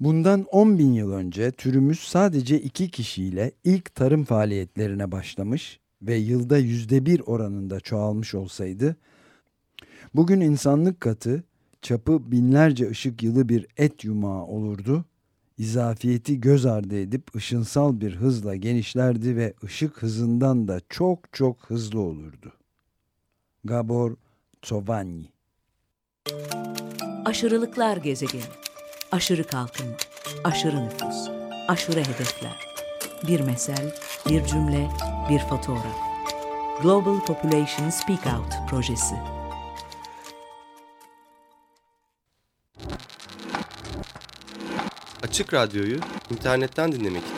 Bundan 10 bin yıl önce türümüz sadece iki kişiyle ilk tarım faaliyetlerine başlamış ve yılda yüzde bir oranında çoğalmış olsaydı, bugün insanlık katı çapı binlerce ışık yılı bir et yumağı olurdu, izafiyeti göz ardı edip ışınsal bir hızla genişlerdi ve ışık hızından da çok çok hızlı olurdu. Gabor Tsovanyi Aşırılıklar gezegeni. Aşırı kalkınma, aşırı nüfus, aşırı hedefler. Bir mesel, bir cümle, bir fotoğraf. Global Population Speak Out projesi. Açık Radyo'yu internetten dinlemek için